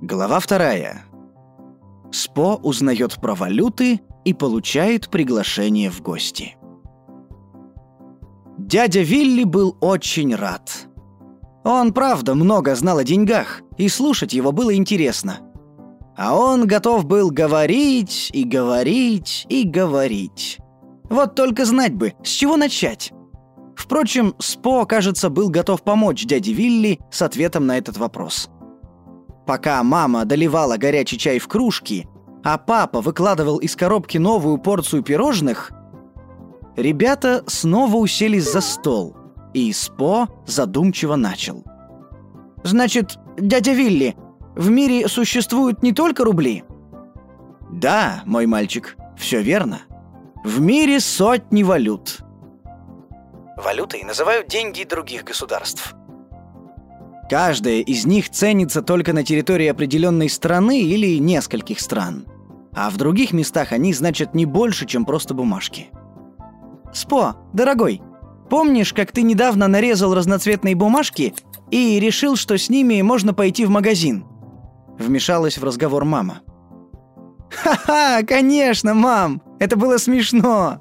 Глава вторая. Спо узнает про валюты и получает приглашение в гости. Дядя Вилли был очень рад. Он, правда, много знал о деньгах, и слушать его было интересно. А он готов был говорить и говорить и говорить. Вот только знать бы, с чего начать. Впрочем, Спо, кажется, был готов помочь дяде Вилли с ответом на этот вопрос. Пока мама доливала горячий чай в кружки, а папа выкладывал из коробки новую порцию пирожных, ребята снова уселись за стол, и Спо задумчиво начал. «Значит, дядя Вилли, в мире существуют не только рубли?» «Да, мой мальчик, все верно. В мире сотни валют. Валютой называют деньги других государств. Каждая из них ценится только на территории определенной страны или нескольких стран. А в других местах они значат не больше, чем просто бумажки. Спо, дорогой, помнишь, как ты недавно нарезал разноцветные бумажки и решил, что с ними можно пойти в магазин? Вмешалась в разговор мама. «Ха-ха, конечно, мам! Это было смешно!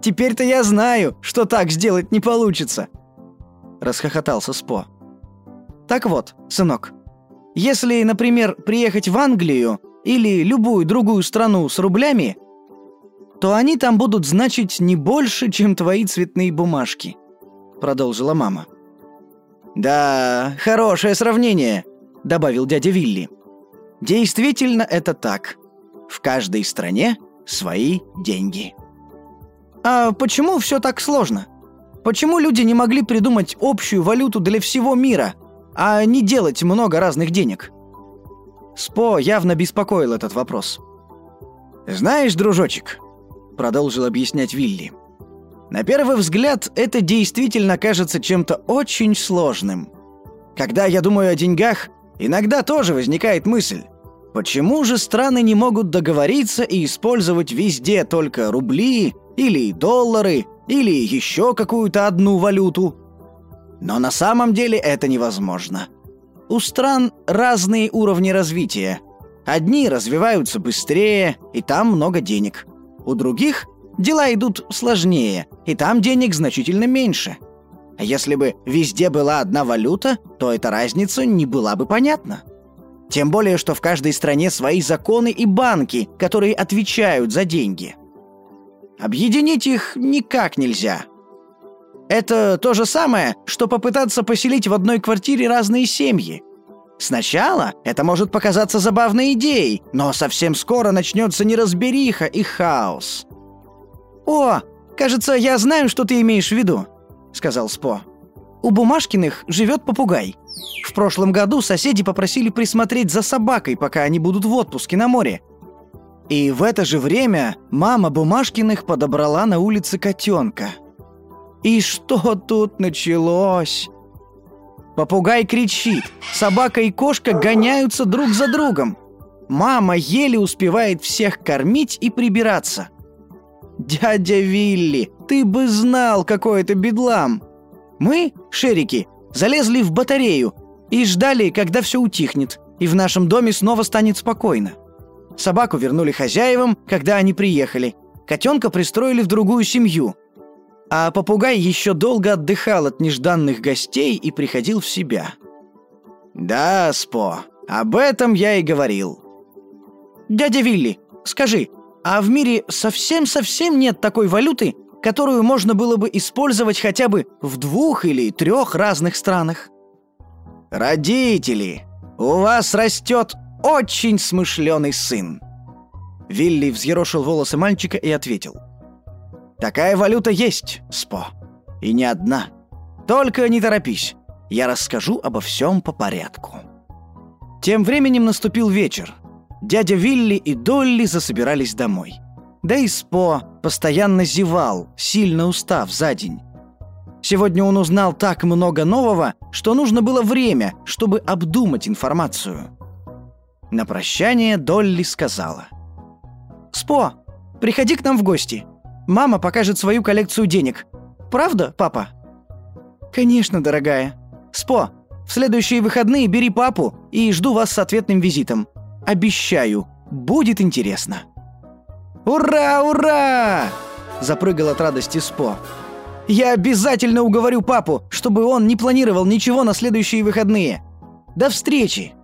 Теперь-то я знаю, что так сделать не получится!» Расхохотался Спо. «Так вот, сынок, если, например, приехать в Англию или любую другую страну с рублями, то они там будут значить не больше, чем твои цветные бумажки», продолжила мама. «Да, хорошее сравнение», — добавил дядя Вилли. «Действительно это так. В каждой стране свои деньги». А почему все так сложно? Почему люди не могли придумать общую валюту для всего мира, а не делать много разных денег? Спо явно беспокоил этот вопрос. «Знаешь, дружочек», — продолжил объяснять Вилли, «на первый взгляд это действительно кажется чем-то очень сложным. Когда я думаю о деньгах, иногда тоже возникает мысль, почему же страны не могут договориться и использовать везде только рубли, или доллары, или еще какую-то одну валюту. Но на самом деле это невозможно. У стран разные уровни развития. Одни развиваются быстрее, и там много денег. У других дела идут сложнее, и там денег значительно меньше. А если бы везде была одна валюта, то эта разница не была бы понятна. Тем более, что в каждой стране свои законы и банки, которые отвечают за деньги – Объединить их никак нельзя. Это то же самое, что попытаться поселить в одной квартире разные семьи. Сначала это может показаться забавной идеей, но совсем скоро начнется неразбериха и хаос. «О, кажется, я знаю, что ты имеешь в виду», — сказал Спо. «У Бумажкиных живет попугай. В прошлом году соседи попросили присмотреть за собакой, пока они будут в отпуске на море. И в это же время мама Бумажкиных подобрала на улице котенка. И что тут началось? Попугай кричит, собака и кошка гоняются друг за другом. Мама еле успевает всех кормить и прибираться. «Дядя Вилли, ты бы знал, какой это бедлам!» Мы, шерики, залезли в батарею и ждали, когда все утихнет, и в нашем доме снова станет спокойно. Собаку вернули хозяевам, когда они приехали. Котенка пристроили в другую семью. А попугай еще долго отдыхал от нежданных гостей и приходил в себя. «Да, Спо, об этом я и говорил». «Дядя Вилли, скажи, а в мире совсем-совсем нет такой валюты, которую можно было бы использовать хотя бы в двух или трех разных странах?» «Родители, у вас растет очень смышленый сын». Вилли взъерошил волосы мальчика и ответил. «Такая валюта есть, Спо. И не одна. Только не торопись. Я расскажу обо всем по порядку». Тем временем наступил вечер. Дядя Вилли и Долли засобирались домой. Да и Спо постоянно зевал, сильно устав за день. Сегодня он узнал так много нового, что нужно было время, чтобы обдумать информацию. На прощание Долли сказала. «Спо, приходи к нам в гости. Мама покажет свою коллекцию денег. Правда, папа?» «Конечно, дорогая. Спо, В следующие выходные бери папу и жду вас с ответным визитом. Обещаю, будет интересно». «Ура, ура!» – запрыгал от радости Спо. «Я обязательно уговорю папу, чтобы он не планировал ничего на следующие выходные. До встречи!»